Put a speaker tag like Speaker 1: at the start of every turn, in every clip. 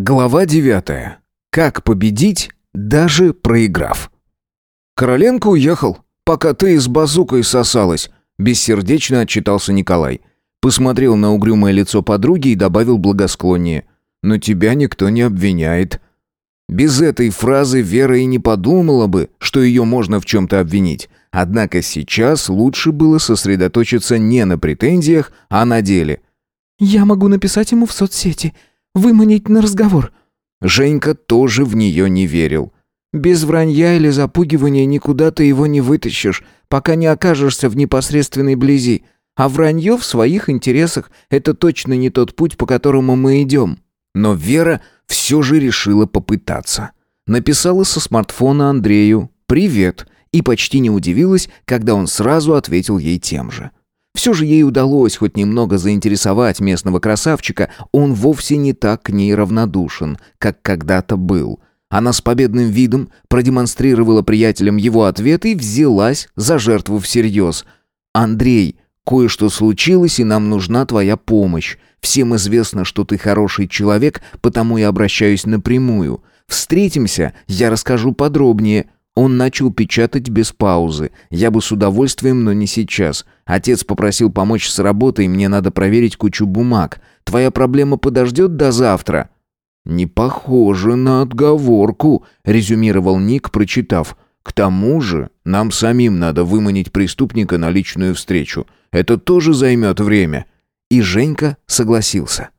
Speaker 1: Глава 9. Как победить, даже проиграв. Короленко уехал, пока ты с базукой сосалась, бессердечно отчитался Николай. Посмотрел на угрюмое лицо подруги и добавил благосклоннее: "Но тебя никто не обвиняет". Без этой фразы Вера и не подумала бы, что ее можно в чем то обвинить. Однако сейчас лучше было сосредоточиться не на претензиях, а на деле.
Speaker 2: Я могу написать ему в соцсети Выманить на разговор».
Speaker 1: Женька тоже в нее не верил.
Speaker 2: «Без вранья или запугивания никуда ты его не вытащишь, пока не окажешься в непосредственной близи. А вранье в своих интересах – это точно не тот путь, по которому мы идем».
Speaker 1: Но Вера все же решила попытаться. Написала со смартфона Андрею «Привет» и почти не удивилась, когда он сразу ответил ей тем же. Все же ей удалось хоть немного заинтересовать местного красавчика, он вовсе не так к ней равнодушен, как когда-то был. Она с победным видом продемонстрировала приятелям его ответ и взялась за жертву всерьез. «Андрей, кое-что случилось, и нам нужна твоя помощь. Всем известно, что ты хороший человек, потому я обращаюсь напрямую. Встретимся, я расскажу подробнее». Он начал печатать без паузы. Я бы с удовольствием, но не сейчас. Отец попросил помочь с работой, мне надо проверить кучу бумаг. Твоя проблема подождет до завтра?» «Не похоже на отговорку», — резюмировал Ник, прочитав. «К тому же нам самим надо выманить преступника на личную встречу. Это тоже займет время».
Speaker 2: И Женька согласился.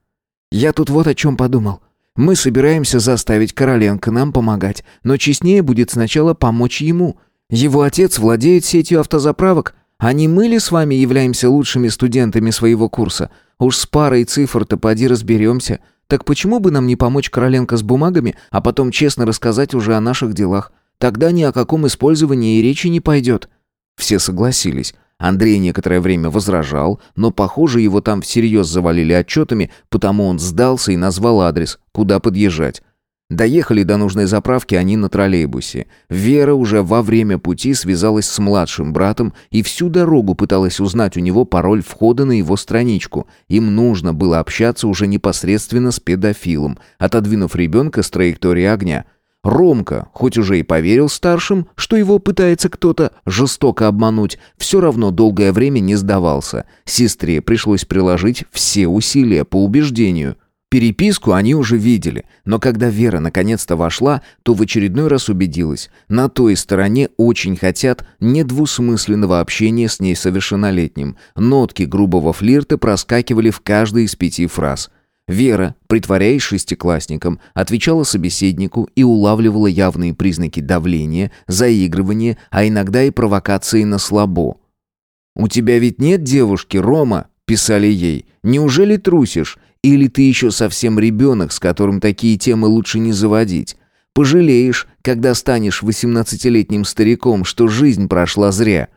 Speaker 2: «Я тут вот о чем подумал. Мы собираемся заставить Короленко нам помогать, но честнее будет сначала помочь ему. Его отец владеет сетью автозаправок, а не мы ли с вами являемся лучшими студентами своего курса? Уж с парой цифр-то поди разберемся. Так почему бы нам не помочь Короленко с бумагами, а потом честно рассказать уже о наших делах? Тогда ни о каком использовании и речи не пойдет». Все согласились. Андрей некоторое время возражал, но, похоже, его там всерьез завалили отчетами, потому он сдался и назвал адрес, куда подъезжать. Доехали до нужной заправки они на троллейбусе. Вера уже во время пути связалась с младшим братом и всю дорогу пыталась узнать у него пароль входа на его страничку. Им нужно было общаться уже непосредственно с педофилом, отодвинув ребенка с траектории огня – Ромка, хоть уже и поверил старшим, что его пытается кто-то жестоко обмануть, все равно долгое время не сдавался. Сестре пришлось приложить все усилия по убеждению. Переписку они уже видели, но когда Вера наконец-то вошла, то в очередной раз убедилась, на той стороне очень хотят недвусмысленного общения с ней совершеннолетним. Нотки грубого флирта проскакивали в каждой из пяти фраз – Вера, притворяясь шестиклассником, отвечала собеседнику и улавливала явные признаки давления, заигрывания, а иногда и провокации на слабо. «У тебя ведь нет девушки, Рома?» – писали ей. «Неужели трусишь? Или ты еще совсем ребенок, с которым такие темы лучше не заводить? Пожалеешь, когда станешь восемнадцатилетним стариком, что жизнь прошла зря».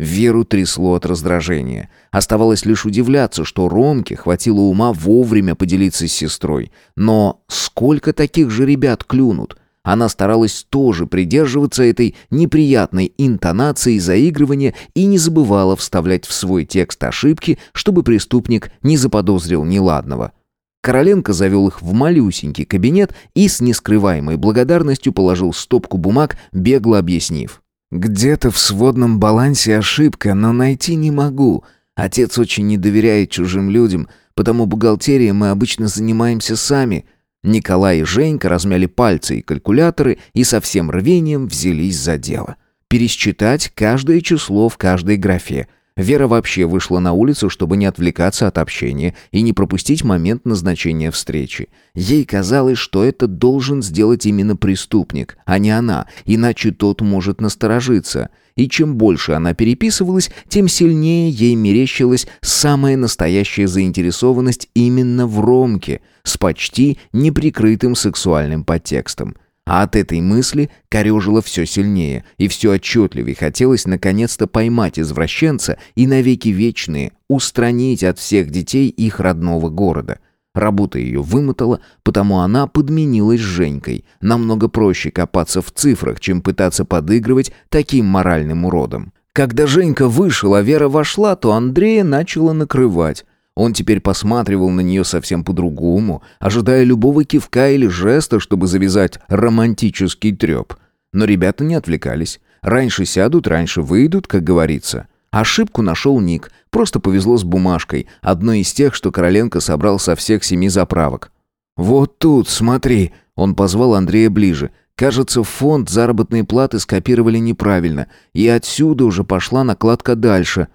Speaker 2: Веру трясло от раздражения. Оставалось лишь удивляться, что Ромке хватило ума вовремя поделиться с сестрой. Но сколько таких же ребят клюнут? Она старалась тоже придерживаться этой неприятной интонации заигрывания и не забывала вставлять в свой текст ошибки, чтобы преступник не заподозрил неладного. Короленко завел их в малюсенький кабинет и с нескрываемой благодарностью положил стопку бумаг, бегло объяснив. Где-то в сводном балансе ошибка, но найти не могу. Отец очень не доверяет чужим людям, потому бухгалтерией мы обычно занимаемся сами. Николай и Женька размяли пальцы и калькуляторы и со всем рвением взялись за дело. Пересчитать каждое число в каждой графе – Вера вообще вышла на улицу, чтобы не отвлекаться от общения и не пропустить момент назначения встречи. Ей казалось, что это должен сделать именно преступник, а не она, иначе тот может насторожиться. И чем больше она переписывалась, тем сильнее ей мерещилась самая настоящая заинтересованность именно в Ромке с почти неприкрытым сексуальным подтекстом. А от этой мысли корежило все сильнее, и все отчетливее хотелось наконец-то поймать извращенца и навеки вечные устранить от всех детей их родного города. Работа ее вымотала, потому она подменилась Женькой. Намного проще копаться в цифрах, чем пытаться подыгрывать таким моральным уродом. Когда Женька вышел, а Вера вошла, то Андрея начала накрывать.
Speaker 1: Он теперь посматривал на нее совсем по-другому, ожидая любого кивка или жеста, чтобы завязать романтический треп. Но ребята не отвлекались. Раньше сядут, раньше выйдут, как говорится. Ошибку нашел Ник. Просто повезло с бумажкой. Одной из тех, что Короленко собрал со всех семи заправок. «Вот тут, смотри!» Он позвал Андрея ближе. Кажется, фонд заработной платы скопировали неправильно, и отсюда уже пошла накладка дальше.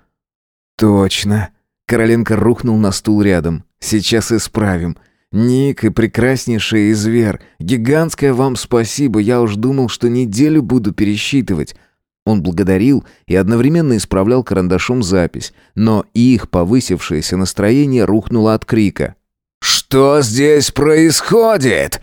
Speaker 1: «Точно!» Короленко рухнул на стул рядом. «Сейчас исправим. Ник и прекраснейший Извер, гигантское вам спасибо, я уж думал, что неделю буду пересчитывать». Он благодарил и одновременно исправлял карандашом запись, но их повысившееся настроение рухнуло от крика.
Speaker 2: «Что здесь происходит?»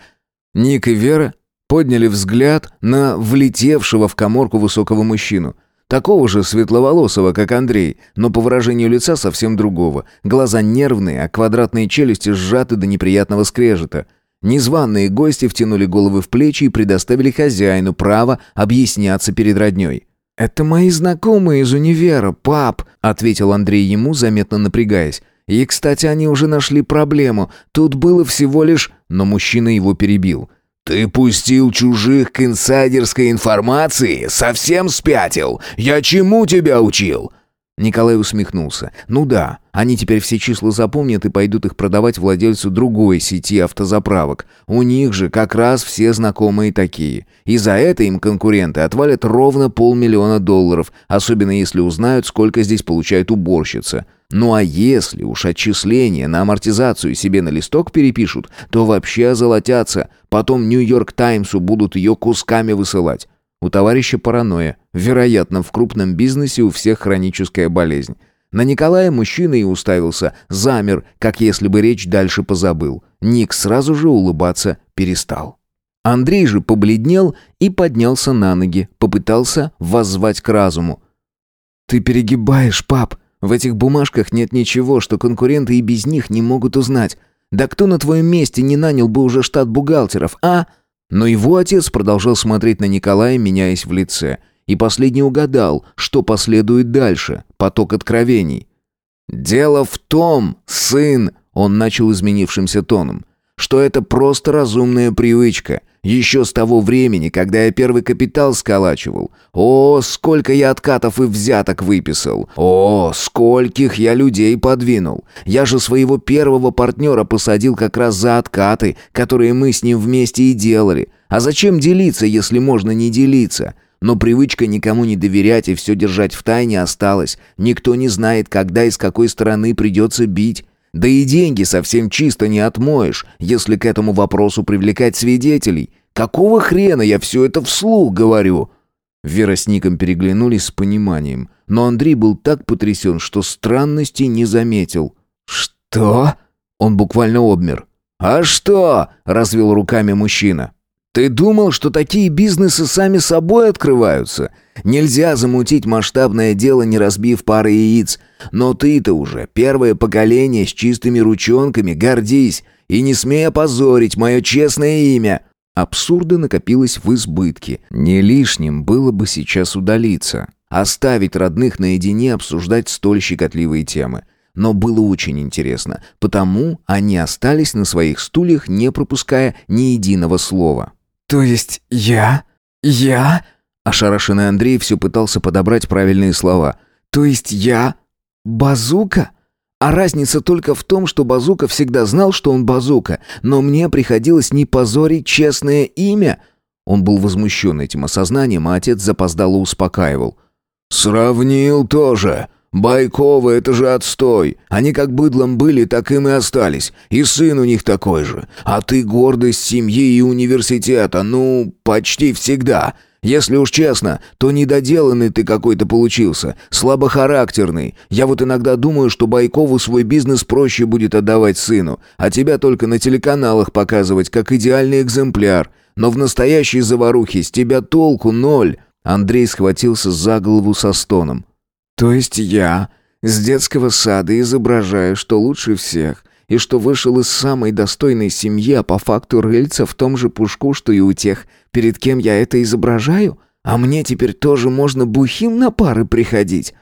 Speaker 1: Ник и Вера подняли взгляд на влетевшего в коморку высокого мужчину. Такого же светловолосого, как Андрей, но по выражению лица совсем другого. Глаза нервные, а квадратные челюсти сжаты до неприятного скрежета. Незваные гости втянули головы в плечи и предоставили хозяину право объясняться перед родней. «Это мои знакомые из универа, пап», — ответил Андрей ему, заметно напрягаясь. «И, кстати, они уже нашли проблему. Тут было всего лишь...» Но мужчина его перебил.
Speaker 2: «Ты пустил чужих к инсайдерской информации? Совсем спятил? Я чему тебя учил?»
Speaker 1: Николай усмехнулся. «Ну да, они теперь все числа запомнят и пойдут их продавать владельцу другой сети автозаправок. У них же как раз все знакомые такие. И за это им конкуренты отвалят ровно полмиллиона долларов, особенно если узнают, сколько здесь получает уборщица. Ну а если уж отчисления на амортизацию себе на листок перепишут, то вообще озолотятся. Потом Нью-Йорк Таймсу будут ее кусками высылать. У товарища паранойя. Вероятно, в крупном бизнесе у всех хроническая болезнь. На Николая мужчина и уставился, замер, как если бы речь дальше позабыл. Ник сразу же улыбаться перестал. Андрей же побледнел и поднялся на ноги, попытался воззвать к разуму. «Ты перегибаешь, пап. В этих бумажках нет ничего, что конкуренты и без них не могут узнать. Да кто на твоем месте не нанял бы уже штат бухгалтеров, а?» Но его отец продолжал смотреть на Николая, меняясь в лице. И последний угадал, что последует дальше, поток откровений. «Дело в том, сын», — он начал изменившимся тоном, «что это просто разумная привычка — еще с того времени, когда я первый капитал сколачивал. О, сколько я откатов и взяток выписал. О, скольких я людей подвинул. Я же своего первого партнера посадил как раз за откаты, которые мы с ним вместе и делали. А зачем делиться, если можно не делиться? Но привычка никому не доверять и все держать в тайне осталась. Никто не знает, когда и с какой стороны придется бить. Да и деньги совсем чисто не отмоешь, если к этому вопросу привлекать свидетелей. Какого хрена я все это вслух говорю?» Вера с Ником переглянулись с пониманием, но Андрей был так потрясен, что странности не заметил. «Что?» Он буквально обмер. «А что?» — развел руками мужчина. «Ты думал, что такие бизнесы сами собой открываются? Нельзя замутить масштабное дело, не разбив пары яиц. Но ты-то уже первое поколение с чистыми ручонками, гордись. И не смей опозорить мое честное имя». Абсурда накопилось в избытке. Не лишним было бы сейчас удалиться. Оставить родных наедине обсуждать столь щекотливые темы. Но было очень интересно, потому они остались на своих стульях, не пропуская ни единого слова.
Speaker 2: «То есть я? Я?»
Speaker 1: Ошарашенный Андрей все пытался подобрать правильные слова.
Speaker 2: «То есть я? Базука?» А разница только в том, что Базука всегда знал, что он Базука, но мне приходилось не позорить честное имя.
Speaker 1: Он был возмущен этим осознанием, а отец запоздало успокаивал.
Speaker 2: «Сравнил тоже. Байковы — это же отстой. Они как быдлом были, так им и остались. И сын у них такой же. А ты гордость семьи и университета, ну, почти всегда. Если уж честно, то недоделанный ты какой-то получился, слабохарактерный. Я вот иногда думаю, что Байкову свой бизнес проще будет отдавать сыну, а тебя только на телеканалах показывать как идеальный экземпляр. Но в настоящей заварухе с тебя толку ноль». Андрей схватился за голову со стоном. «То есть я с детского сада изображаю, что лучше всех, и что вышел из самой достойной семьи, а по факту рыльца в том же пушку, что и у тех, перед кем я это изображаю? А мне теперь тоже можно бухим на пары приходить?»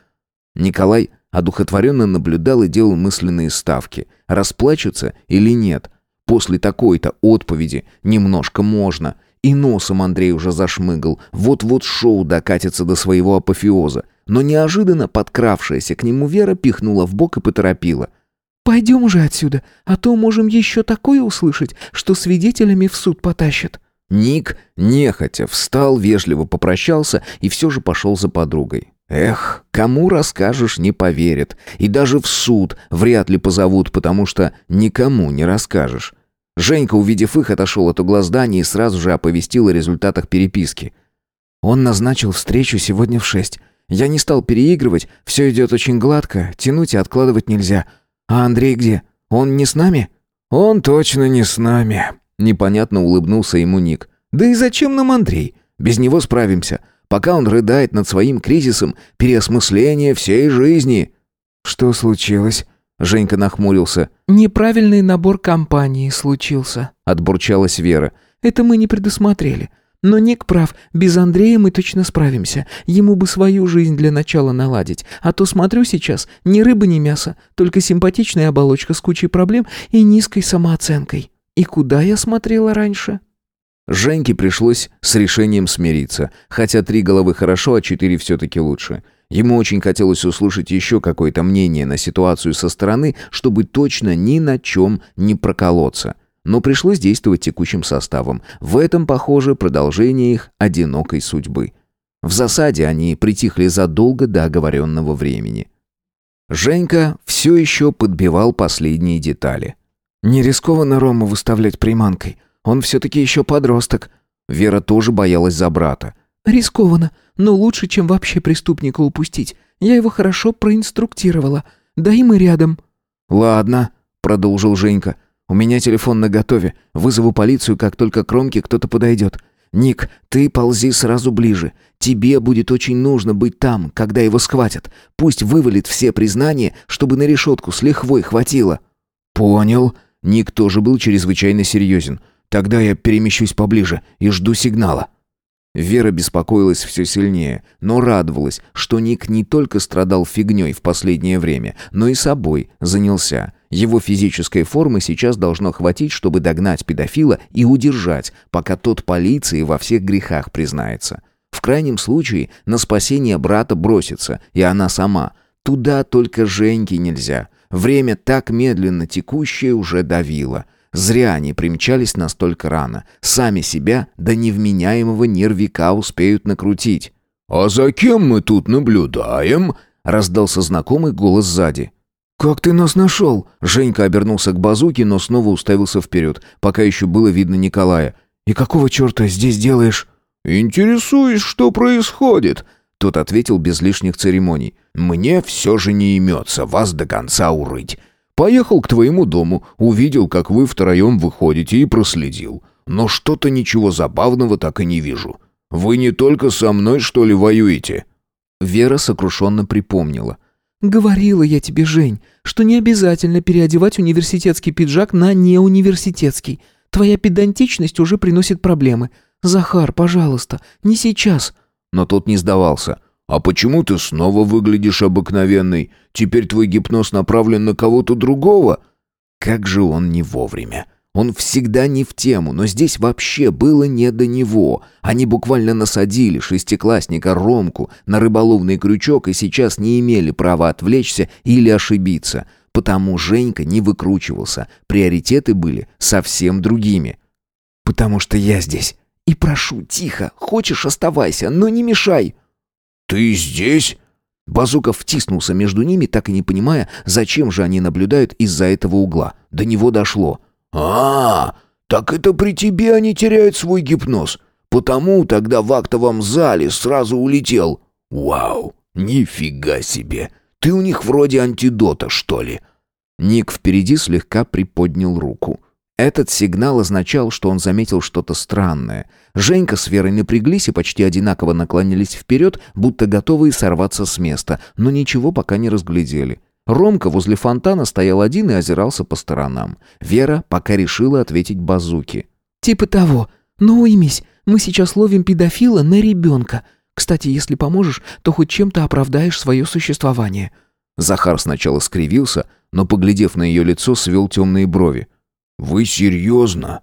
Speaker 1: Николай одухотворенно наблюдал и делал мысленные ставки, расплачется или нет. После такой-то отповеди немножко можно. И носом Андрей уже зашмыгал, вот-вот шоу докатится до своего апофеоза. Но неожиданно подкравшаяся к нему Вера пихнула в бок и поторопила.
Speaker 2: «Пойдем уже отсюда, а то можем еще такое услышать, что свидетелями в суд потащат».
Speaker 1: Ник, нехотя, встал, вежливо попрощался и все же пошел за подругой. Эх, кому расскажешь, не поверят. И даже в суд вряд ли позовут, потому что никому не расскажешь. Женька, увидев их, отошел от угла здания и сразу же оповестил о результатах переписки.
Speaker 2: Он назначил встречу сегодня в шесть. Я не стал переигрывать, все идет очень гладко, тянуть и откладывать нельзя. А Андрей где? Он не с нами?
Speaker 1: Он точно не с нами. Непонятно улыбнулся ему Ник. Да и зачем нам Андрей? Без него справимся. Пока он рыдает над своим кризисом переосмысления всей жизни.
Speaker 2: Что случилось?
Speaker 1: Женька нахмурился.
Speaker 2: Неправильный набор компании случился,
Speaker 1: отбурчалась Вера.
Speaker 2: Это мы не предусмотрели. Но Ник прав, без Андрея мы точно справимся. Ему бы свою жизнь для начала наладить. А то смотрю сейчас, ни рыба, ни мясо, только симпатичная оболочка с кучей проблем и низкой самооценкой. И куда я смотрела раньше?
Speaker 1: Женьке пришлось с решением смириться, хотя три головы хорошо, а четыре все-таки лучше. Ему очень хотелось услышать еще какое-то мнение на ситуацию со стороны, чтобы точно ни на чем не проколоться. Но пришлось действовать текущим составом. В этом, похоже, продолжение их одинокой судьбы. В засаде они притихли задолго до оговоренного времени. Женька все еще подбивал последние детали.
Speaker 2: «Не рискованно Рому выставлять приманкой. Он все-таки еще подросток».
Speaker 1: Вера тоже боялась за брата.
Speaker 2: «Рискованно, но лучше, чем вообще преступника упустить. Я его хорошо проинструктировала. Да и мы рядом».
Speaker 1: «Ладно», — продолжил Женька. У меня телефон наготове. Вызову полицию, как только к Ромке кто-то подойдет. Ник, ты ползи сразу ближе. Тебе будет очень нужно быть там, когда его схватят. Пусть вывалит все признания, чтобы на решетку с лихвой хватило». «Понял». Ник тоже был чрезвычайно серьезен. «Тогда я перемещусь поближе и жду сигнала». Вера беспокоилась все сильнее, но радовалась, что Ник не только страдал фигней в последнее время, но и собой занялся. Его физической формы сейчас должно хватить, чтобы догнать педофила и удержать, пока тот полиции во всех грехах признается. В крайнем случае на спасение брата бросится, и она сама. Туда только Женьке нельзя. Время так медленно текущее уже давило. Зря они примчались настолько рано. Сами себя до невменяемого нервика успеют накрутить. «А за кем мы тут наблюдаем?» — раздался знакомый голос сзади.
Speaker 2: «Как ты нас нашел?»
Speaker 1: Женька обернулся к базуке, но снова уставился вперед, пока еще было видно Николая.
Speaker 2: «И какого черта здесь делаешь?»
Speaker 1: «Интересуюсь, что происходит?» Тот ответил без лишних церемоний. «Мне все же не имется вас до конца урыть. Поехал к твоему дому, увидел, как вы втроем выходите и проследил. Но что-то ничего забавного так и не вижу. Вы не только со мной, что ли, воюете?» Вера сокрушенно припомнила.
Speaker 2: «Говорила я тебе, Жень, что не обязательно переодевать университетский пиджак на неуниверситетский. Твоя педантичность уже приносит проблемы. Захар, пожалуйста, не сейчас».
Speaker 1: Но тот не сдавался. «А почему ты снова выглядишь обыкновенной? Теперь твой гипноз направлен на кого-то другого?» Как же он не вовремя. Он всегда не в тему, но здесь вообще было не до него. Они буквально насадили шестиклассника Ромку на рыболовный крючок и сейчас не имели права отвлечься или ошибиться. Потому Женька не выкручивался. Приоритеты были совсем другими.
Speaker 2: «Потому что я здесь. И прошу, тихо. Хочешь, оставайся, но не мешай».
Speaker 1: «Ты здесь?» Базуков втиснулся между ними, так и не понимая, зачем же они наблюдают из-за этого угла. До него дошло. «А, так это при тебе они теряют свой гипноз. Потому тогда в актовом зале сразу улетел. Вау, нифига себе. Ты у них вроде антидота, что ли?» Ник впереди слегка приподнял руку. Этот сигнал означал, что он заметил что-то странное. Женька с Верой напряглись и почти одинаково наклонились вперед, будто готовые сорваться с места, но ничего пока не разглядели. Ромка возле фонтана стоял один и озирался по сторонам. Вера пока решила ответить базуки.
Speaker 2: «Типа того. Ну уймись, мы сейчас ловим педофила на ребенка. Кстати, если поможешь, то хоть чем-то оправдаешь свое существование».
Speaker 1: Захар сначала скривился, но, поглядев на ее лицо, свел темные брови. «Вы серьезно?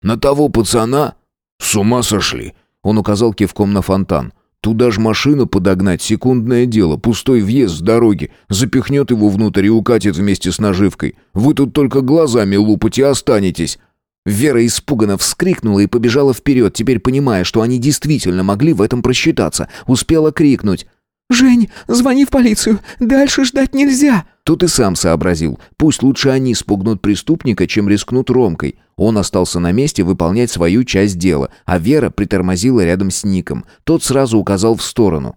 Speaker 1: На того пацана? С ума сошли?» Он указал кивком на фонтан. «Туда ж машину подогнать, секундное дело, пустой въезд с дороги, запихнет его внутрь и укатит вместе с наживкой. Вы тут только глазами лупать и останетесь». Вера испуганно вскрикнула и побежала вперед, теперь понимая, что они действительно могли в этом просчитаться. Успела крикнуть.
Speaker 2: «Жень, звони в полицию, дальше ждать нельзя!»
Speaker 1: Тут и сам сообразил. Пусть лучше они спугнут преступника, чем рискнут Ромкой. Он остался на месте выполнять свою часть дела, а Вера притормозила рядом с Ником. Тот сразу указал в сторону.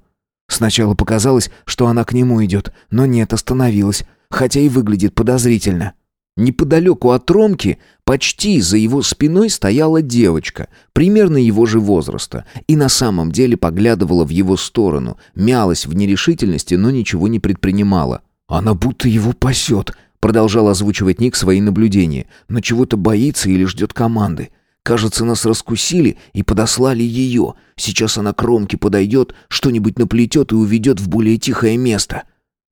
Speaker 2: Сначала показалось, что она к нему идет, но нет, остановилась, хотя и выглядит подозрительно.
Speaker 1: Неподалеку от Ромки, почти за его спиной стояла девочка, примерно его же возраста, и на самом деле поглядывала в его сторону, мялась в нерешительности, но ничего не предпринимала.
Speaker 2: «Она будто его пасет», — продолжал озвучивать Ник свои наблюдения, «но чего-то боится или ждет команды. Кажется, нас раскусили и подослали ее. Сейчас она к Ромке подойдет, что-нибудь наплетет и уведет в более тихое место».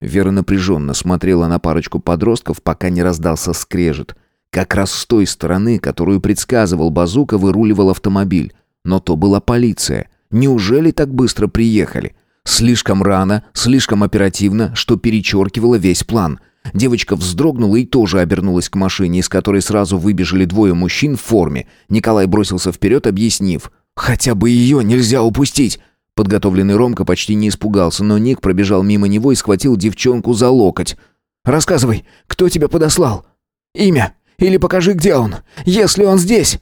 Speaker 1: Вера напряженно смотрела на парочку подростков, пока не раздался скрежет. Как раз с той стороны, которую предсказывал Базука, выруливал автомобиль. Но то была полиция. Неужели так быстро приехали? Слишком рано, слишком оперативно, что перечеркивало весь план. Девочка вздрогнула и тоже обернулась к машине, из которой сразу выбежали двое мужчин в форме. Николай бросился вперед, объяснив. «Хотя бы ее нельзя упустить!» Подготовленный Ромка почти не испугался, но Ник пробежал мимо него и схватил девчонку за локоть.
Speaker 2: «Рассказывай, кто тебя подослал? Имя? Или покажи, где он, если он здесь!»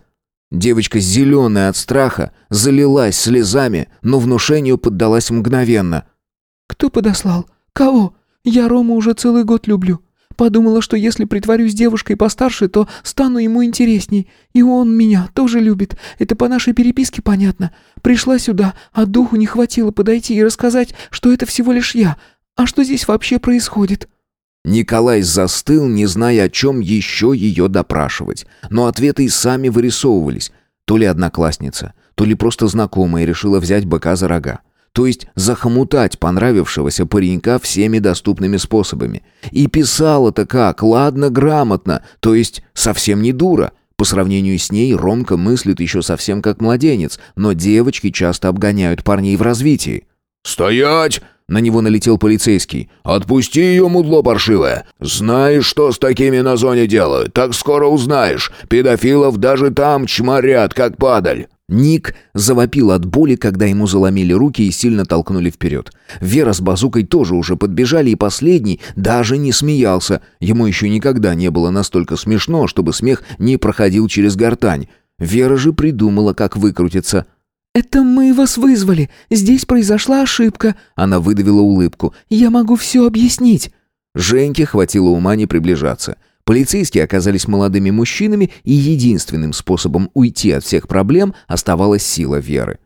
Speaker 1: Девочка, зеленая от страха, залилась слезами, но внушению поддалась мгновенно.
Speaker 2: «Кто подослал? Кого? Я Рому уже целый год люблю. Подумала, что если притворюсь девушкой постарше, то стану ему интересней. И он меня тоже любит. Это по нашей переписке понятно. Пришла сюда, а духу не хватило подойти и рассказать, что это всего лишь я. А что здесь вообще происходит?»
Speaker 1: Николай застыл, не зная, о чем еще ее допрашивать. Но ответы и сами вырисовывались. То ли одноклассница, то ли просто знакомая решила взять быка за рога то есть захомутать понравившегося паренька всеми доступными способами. И писала-то как, ладно, грамотно, то есть совсем не дура. По сравнению с ней Ромка мыслит еще совсем как младенец, но девочки часто обгоняют парней в развитии. «Стоять!» — на него налетел полицейский. «Отпусти ее, мудло паршивое! Знаешь, что с такими на зоне делают? Так скоро узнаешь. Педофилов даже там чморят, как падаль!» Ник завопил от боли, когда ему заломили руки и сильно толкнули вперед. Вера с базукой тоже уже подбежали, и последний даже не смеялся. Ему еще никогда не было настолько смешно, чтобы смех не проходил через гортань. Вера же придумала, как выкрутиться.
Speaker 2: «Это мы вас вызвали. Здесь произошла ошибка».
Speaker 1: Она выдавила улыбку.
Speaker 2: «Я могу все объяснить».
Speaker 1: Женьке хватило ума не приближаться. Полицейские оказались молодыми мужчинами, и единственным способом уйти от всех проблем оставалась сила веры.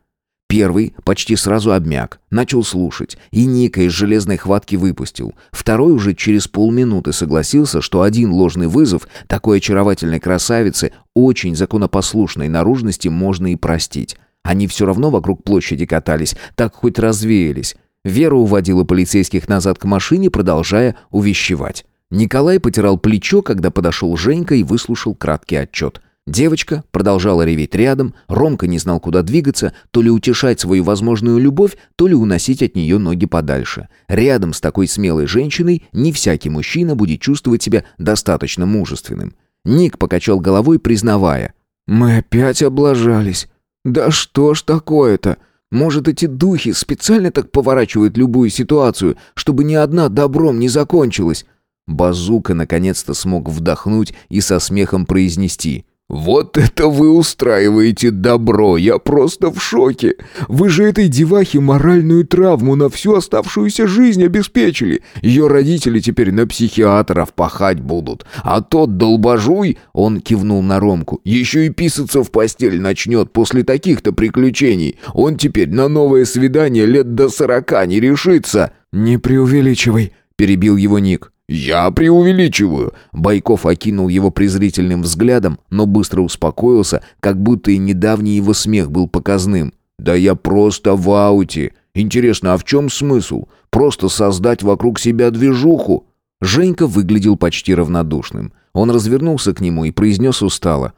Speaker 1: Первый почти сразу обмяк, начал слушать, и Ника из железной хватки выпустил. Второй уже через полминуты согласился, что один ложный вызов такой очаровательной красавицы, очень законопослушной наружности можно и простить. Они все равно вокруг площади катались, так хоть развеялись. Вера уводила полицейских назад к машине, продолжая увещевать. Николай потирал плечо, когда подошел Женька и выслушал краткий отчет. Девочка продолжала реветь рядом, Ромка не знал, куда двигаться, то ли утешать свою возможную любовь, то ли уносить от нее ноги подальше. Рядом с такой смелой женщиной не всякий мужчина будет чувствовать себя достаточно мужественным. Ник покачал головой, признавая.
Speaker 2: «Мы опять облажались. Да что ж такое-то? Может, эти духи специально так поворачивают любую ситуацию, чтобы ни одна добром не закончилась?»
Speaker 1: Базука наконец-то смог вдохнуть и со смехом произнести.
Speaker 3: «Вот это вы устраиваете добро! Я просто в шоке! Вы же этой девахе моральную травму на всю оставшуюся жизнь обеспечили! Ее родители теперь на психиатров пахать будут, а тот долбожуй, — он кивнул на Ромку, — еще и писаться в постель начнет после таких-то приключений. Он теперь на новое свидание лет до сорока не решится!»
Speaker 2: «Не преувеличивай!» — перебил его Ник.
Speaker 3: «Я преувеличиваю!»
Speaker 1: Байков окинул его презрительным взглядом, но быстро успокоился, как будто и недавний его смех был показным. «Да я просто в ауте! Интересно, а в чем смысл?
Speaker 3: Просто создать вокруг себя движуху».
Speaker 1: Женька выглядел почти равнодушным. Он развернулся к нему и произнес устало.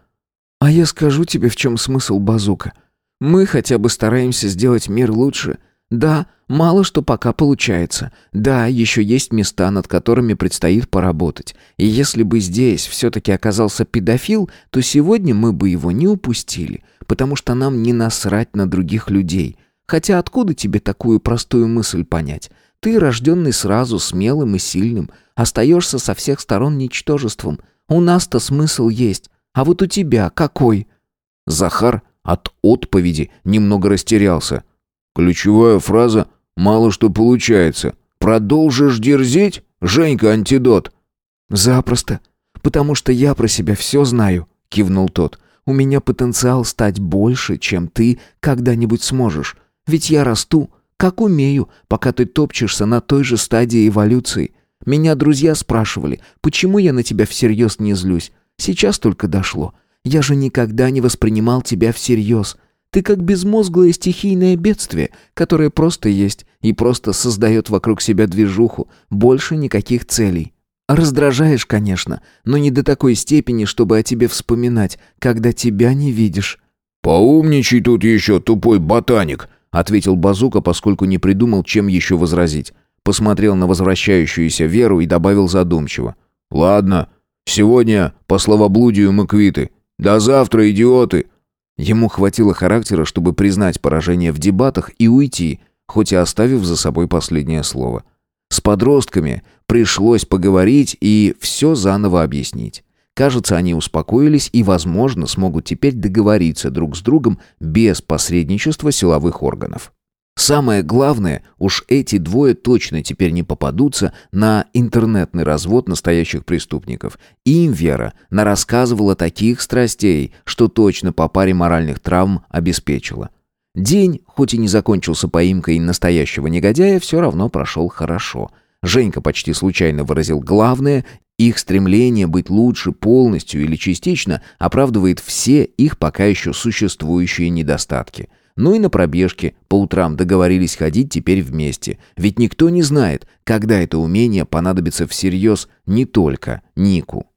Speaker 2: «А я скажу тебе, в чем смысл базука. Мы хотя бы стараемся сделать мир лучше. Да, мало что пока получается. Да, еще есть места, над которыми предстоит поработать. И если бы здесь все-таки оказался педофил, то сегодня мы бы его не упустили, потому что нам не насрать на других людей. Хотя откуда тебе такую простую мысль понять? Ты, рожденный сразу смелым и сильным, остаешься со всех сторон ничтожеством. У нас-то смысл есть. А вот у тебя какой?»
Speaker 1: Захар от отповеди немного растерялся.
Speaker 3: Ключевая фраза «мало что получается». «Продолжишь дерзить, Женька антидот?»
Speaker 2: «Запросто. Потому что я про себя все знаю», — кивнул тот. «У меня потенциал стать больше, чем ты когда-нибудь сможешь. Ведь я расту, как умею, пока ты топчешься на той же стадии эволюции. Меня друзья спрашивали, почему я на тебя всерьез не злюсь. Сейчас только дошло. Я же никогда не воспринимал тебя всерьез. Ты как безмозглое стихийное бедствие, которое просто есть и просто создает вокруг себя движуху, больше никаких целей. Раздражаешь, конечно, но не до такой степени, чтобы о тебе вспоминать, когда тебя не видишь.
Speaker 3: «Поумничай тут еще, тупой ботаник», —
Speaker 1: ответил Базука, поскольку не придумал, чем еще возразить. Посмотрел на возвращающуюся Веру и добавил задумчиво.
Speaker 3: «Ладно, сегодня по словоблудию мы квиты. До завтра, идиоты!»
Speaker 1: Ему хватило характера, чтобы признать поражение в дебатах и уйти, хоть и оставив за собой последнее слово. С подростками пришлось поговорить и все заново объяснить. Кажется, они успокоились и, возможно, смогут теперь договориться друг с другом без посредничества силовых органов. Самое главное, уж эти двое точно теперь не попадутся на интернетный развод настоящих преступников. им Вера нарассказывала таких страстей, что точно по паре моральных травм обеспечила. День, хоть и не закончился поимкой настоящего негодяя, все равно прошел хорошо. Женька почти случайно выразил главное, их стремление быть лучше полностью или частично оправдывает все их пока еще существующие недостатки – ну и на пробежке по утрам договорились ходить теперь вместе. Ведь никто не знает, когда это умение понадобится всерьез не только Нику.